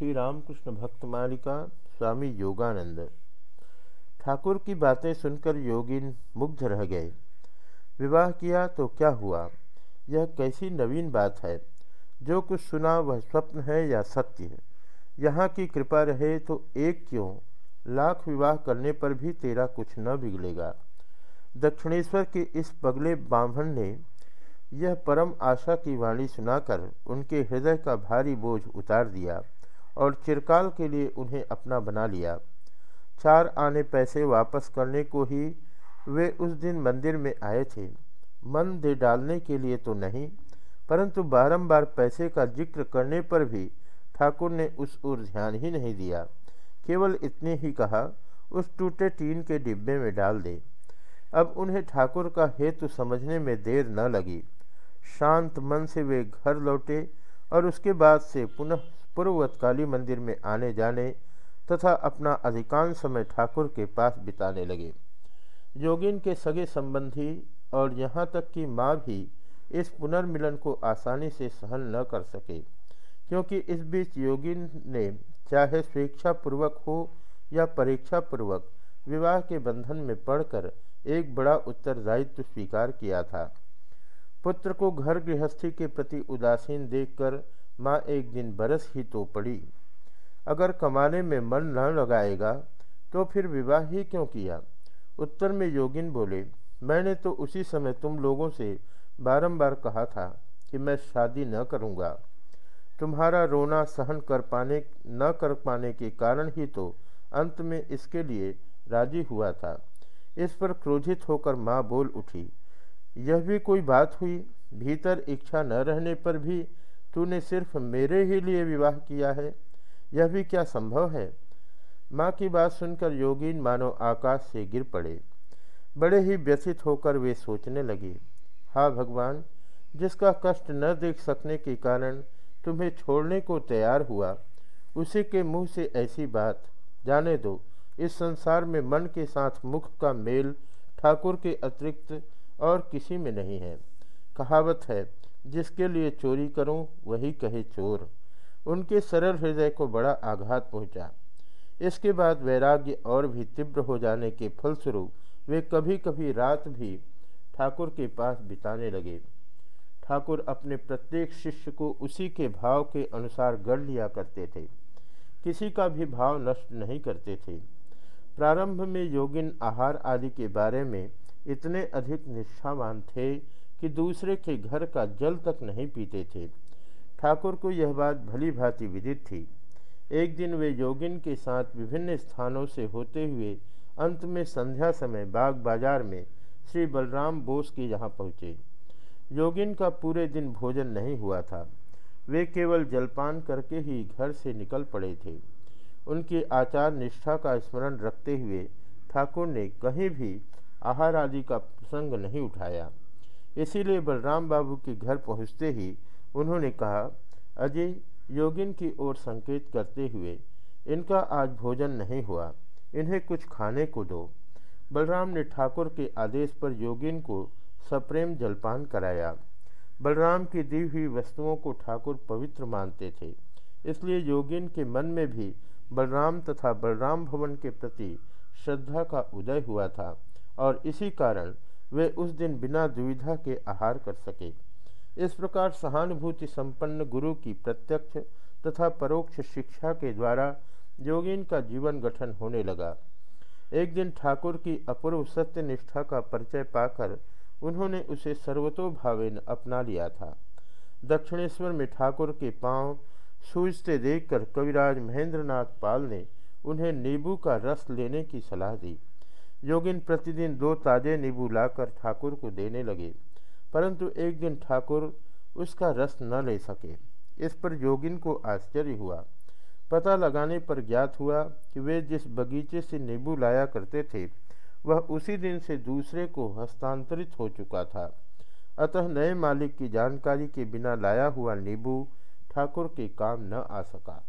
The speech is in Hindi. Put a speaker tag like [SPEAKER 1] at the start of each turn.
[SPEAKER 1] श्री रामकृष्ण भक्त मालिका स्वामी योगानंद। ठाकुर की बातें सुनकर योगिन मुग्ध रह गए। विवाह किया तो क्या हुआ? यह कैसी नवीन बात है? जो कुछ सुना वह स्वप्न है या सत्य? है यहाँ की कृपा रहे तो एक क्यों? लाख विवाह करने पर भी तेरा कुछ न बिगड़ेगा। दक्षिणेश्वर के इस पगले ब्राह्मण ने यह परम आशा की वाणी सुनाकर उनके हृदय का भारी बोझ उतार दिया। और चिरकाल के लिए उन्हें अपना बना लिया। चार आने पैसे वापस करने को ही वे उस दिन मंदिर में आए थे। मन दे डालने के लिए तो नहीं, परंतु बारंबार पैसे का ज़िक्र करने पर भी ठाकुर ने उस ओर ध्यान ही नहीं दिया। केवल इतने ही कहा, उस टूटे टीन के डिब्बे में डाल दे। अब उन्हें ठाकुर का हेतु समझने में देर न लगी। शांत मन से वे घर लौटे और उसके बाद से पुनः पूर्ववत काली मंदिर में आने जाने तथा अपना अधिकांश समय ठाकुर के पास बिताने लगे। योगिन के सगे संबंधी और यहाँ तक कि माँ भी इस पुनर्मिलन को आसानी से सहन न कर सके, क्योंकि इस बीच योगिन ने चाहे स्वेच्छापूर्वक हो या परीक्षापूर्वक विवाह के बंधन में पढ़कर एक बड़ा उत्तरदायित्व स्वीकार किया था। पुत्र को घर गृहस्थी के प्रति उदासीन देखकर माँ एक दिन बरस ही तो पड़ी। अगर कमाने में मन न लगाएगा तो फिर विवाह ही क्यों किया? उत्तर में योगिन बोले, मैंने तो उसी समय तुम लोगों से बारंबार कहा था कि मैं शादी न करूँगा। तुम्हारा रोना सहन कर पाने, न कर पाने के कारण ही तो अंत में इसके लिए राज़ी हुआ था। इस पर क्रोधित होकर माँ बोल उठी, यह भी कोई बात हुई? भीतर इच्छा न रहने पर भी तूने सिर्फ़ मेरे ही लिए विवाह किया है, यह भी क्या संभव है? माँ की बात सुनकर योगीन मानो आकाश से गिर पड़े। बड़े ही व्यथित होकर वे सोचने लगे हाँ भगवान, जिसका कष्ट न देख सकने के कारण तुम्हें छोड़ने को तैयार हुआ, उसी के मुँह से ऐसी बात, जाने दो, इस संसार में मन के साथ मुख का मेल ठाकुर के अतिरिक्त और किसी में नहीं है। कहावत है जिसके लिए चोरी करूँ, वही कहे चोर। उनके सरल हृदय को बड़ा आघात पहुँचा। इसके बाद वैराग्य और भी तीव्र हो जाने के फलस्वरूप वे कभी कभी रात भी ठाकुर के पास बिताने लगे। ठाकुर अपने प्रत्येक शिष्य को उसी के भाव के अनुसार गढ़ लिया करते थे। किसी का भी भाव नष्ट नहीं करते थे। प्रारंभ में योगिन आहार आदि के बारे में इतने अधिक निष्ठावान थे कि दूसरे के घर का जल तक नहीं पीते थे। ठाकुर को यह बात भली भांति विदित थी। एक दिन वे योगिन के साथ विभिन्न स्थानों से होते हुए अंत में संध्या समय बाग बाज़ार में श्री बलराम बोस के यहाँ पहुँचे। योगिन का पूरे दिन भोजन नहीं हुआ था। वे केवल जलपान करके ही घर से निकल पड़े थे। उनकी आचार निष्ठा का स्मरण रखते हुए ठाकुर ने कहीं भी आहार आदि का प्रसंग नहीं उठाया। इसीलिए बलराम बाबू के घर पहुँचते ही उन्होंने कहा, अजय, योगिन की ओर संकेत करते हुए, इनका आज भोजन नहीं हुआ, इन्हें कुछ खाने को दो। बलराम ने ठाकुर के आदेश पर योगिन को सप्रेम जलपान कराया। बलराम की दी हुई वस्तुओं को ठाकुर पवित्र मानते थे, इसलिए योगिन के मन में भी बलराम तथा बलराम भवन के प्रति श्रद्धा का उदय हुआ था, और इसी कारण वे उस दिन बिना दुविधा के आहार कर सके। इस प्रकार सहानुभूति संपन्न गुरु की प्रत्यक्ष तथा परोक्ष शिक्षा के द्वारा योगिन का जीवन गठन होने लगा। एक दिन ठाकुर की अपूर्व सत्य निष्ठा का परिचय पाकर उन्होंने उसे सर्वतोभावेन अपना लिया था। दक्षिणेश्वर में ठाकुर के पाँव सूझते देखकर कविराज महेंद्रनाथ पाल ने उन्हें नींबू का रस लेने की सलाह दी। योगिन प्रतिदिन दो ताजे नींबू लाकर ठाकुर को देने लगे। परंतु एक दिन ठाकुर उसका रस न ले सके। इस पर योगिन को आश्चर्य हुआ। पता लगाने पर ज्ञात हुआ कि वे जिस बगीचे से नींबू लाया करते थे, वह उसी दिन से दूसरे को हस्तांतरित हो चुका था। अतः नए मालिक की जानकारी के बिना लाया हुआ नींबू ठाकुर के काम न आ सका।